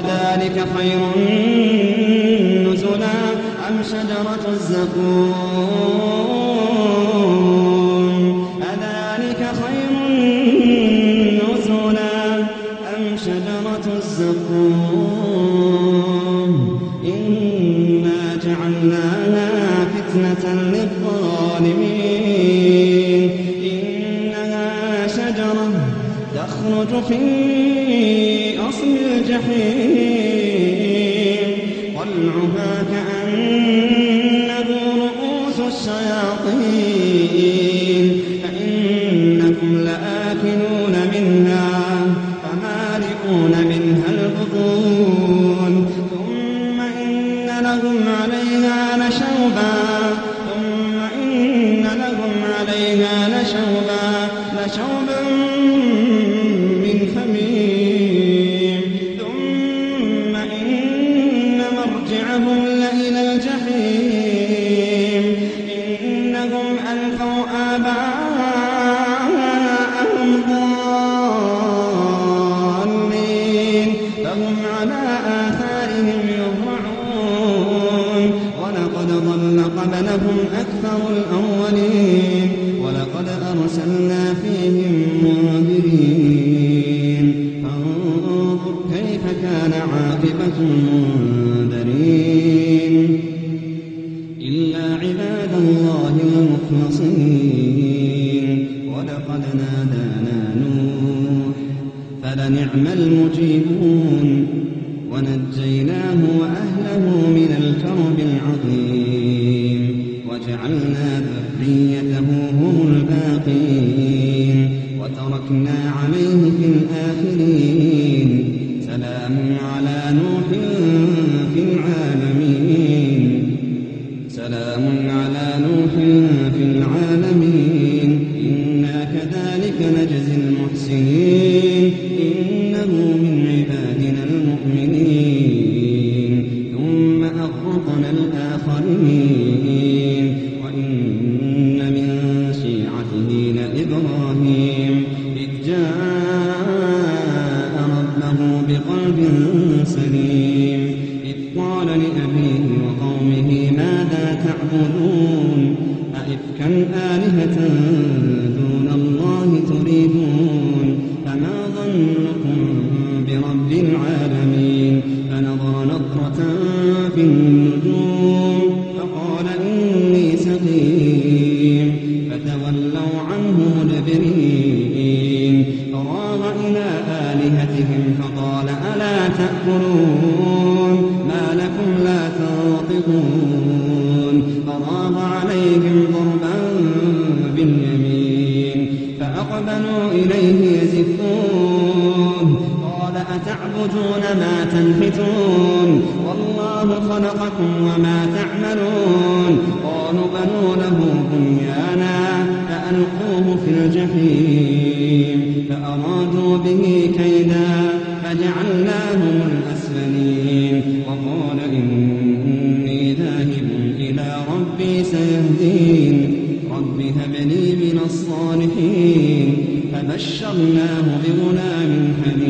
أذلك خير نزلا أم شجرة الزقوم؟ أذلك خير نزلا أم شجرة الزقوم؟ إنا جعلناها فتنة للظالمين. إنها شجرة تخرج في أصل الجحيم طلعها كأنه رؤوس الشياطين. فإنكم لآكلون منها فمالئون منها البطون ثم إن لهم عليها لشوبا مرجعهم لإلى الجحيم. إنهم ألفوا آباءهم ضالين. فهم على آثارهم يهرعون ولقد ضل قبلهم أكثر الأولين. ولقد أرسلنا فيهم منذرين. فانظر كيف كان عاقبة المنذرين نادانا نوح فلنعم المجيبون ونجيناه وأهله من الكرب العظيم وجعلنا ذريته هم الباقين وتركنا عليه في الآخرين. سلام على نوح في العالمين. سلام على نوح في العالمين. أغرقنا الآخرين وإن من شيعته لإبراهيم. إذ جاء ربه بقلب سليم. إذ قال لأبيه وقومه ماذا تعبدون؟ أئفكا آلهة دون الله تريدون؟ فما ظنكم قال أتعبدون ما تنحتون والله خلقكم وما تعملون قالوا بنوا له بنيانا فألقوه في الجحيم فأرادوا به كيدا فجعلناهم الأسفلين وقال إني ذاهب إلى ربي سيهدين رب هب لي من الصالحين فبشرناه بغلام حليم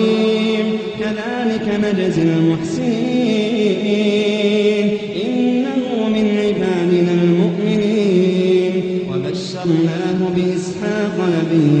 نجزي المحسنين إنه من عبادنا المؤمنين. وبشرناه بإسحاق نبيا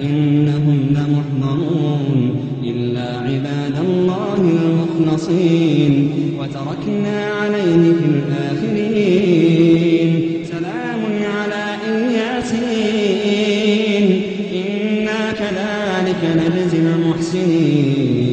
فإنهم لمحضرون إلا عباد الله المخلصين. وتركنا عليه في الآخرين. سلام على إياسين إنا كذلك نجزي المحسنين.